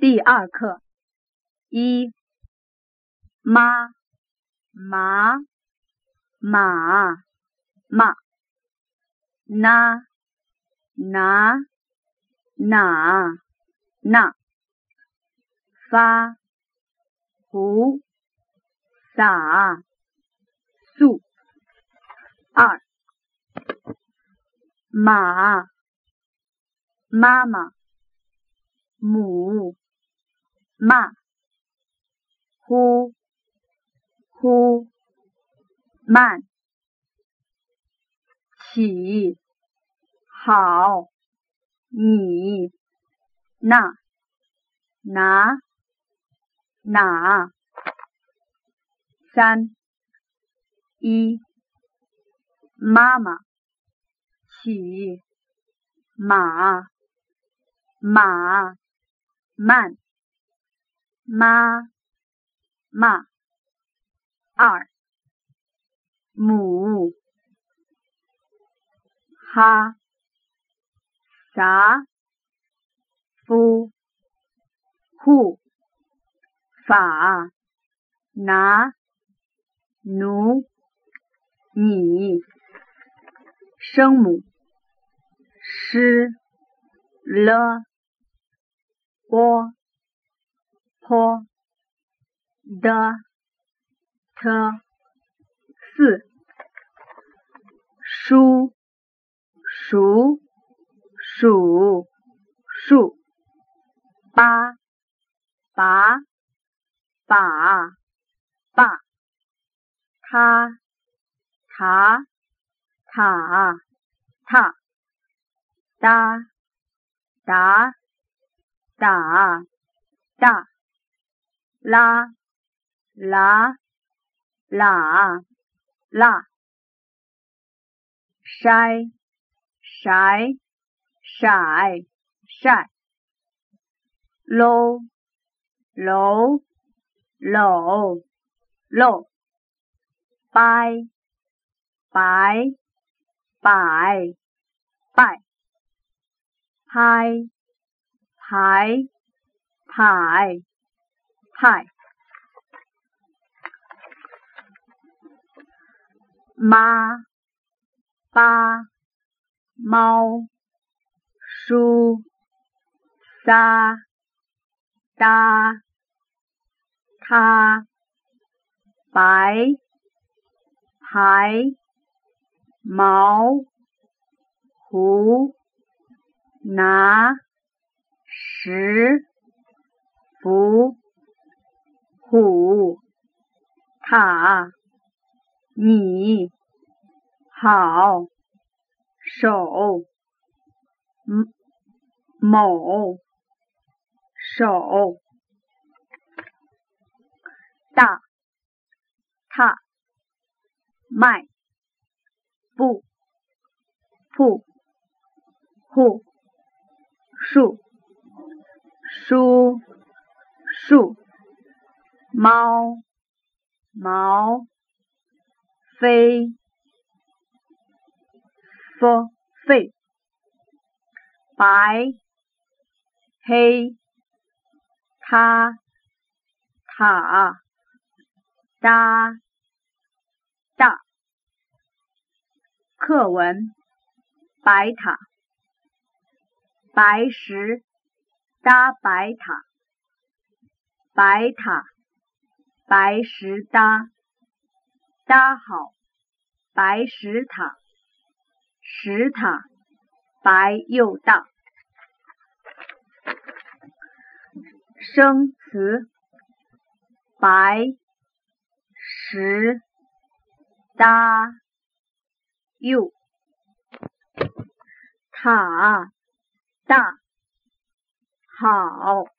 第二课。一妈。麻马。马。那拿。哪那发。胡。洒素。二。马。妈妈。母。骂呼呼慢起好你那拿哪三一妈妈起马马慢妈妈二母哈啥夫户法拿奴你声母诗了波坡的特四书数数数八拔把把他他塔塔哒哒打大拉拉啦啦筛筛晒晒搂搂搂搂掰白摆拜拍排排派妈爸猫书撒哒他白排毛胡拿石福虎塔你好手某手大踏迈步铺户树书树猫毛飞佛费白黑他塔哒大。课文白塔白石搭白塔，白塔白石搭，搭好白石塔，石塔白又大。生词白石搭又塔大。好。